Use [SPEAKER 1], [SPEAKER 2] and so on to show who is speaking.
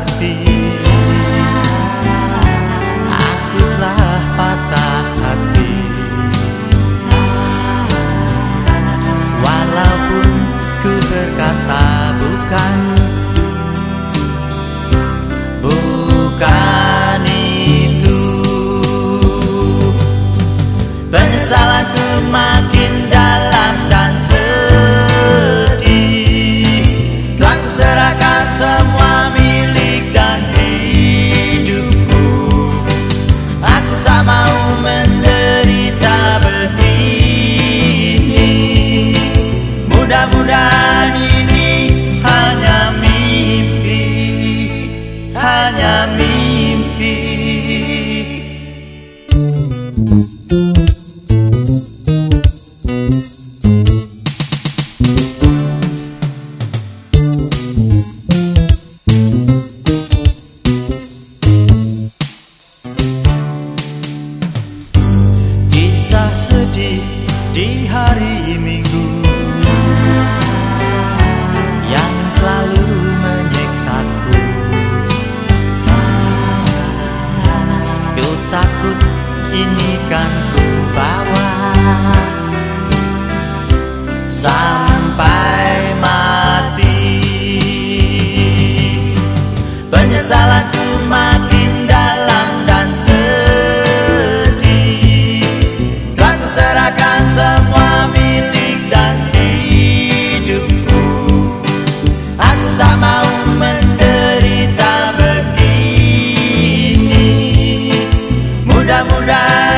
[SPEAKER 1] I've di hari minggu. Yang selalu menyiksa Ku takut ini kan ku bawa. serahkan semua milik dan hidupku. Aku tak mau menderita begini. Mudah-mudahan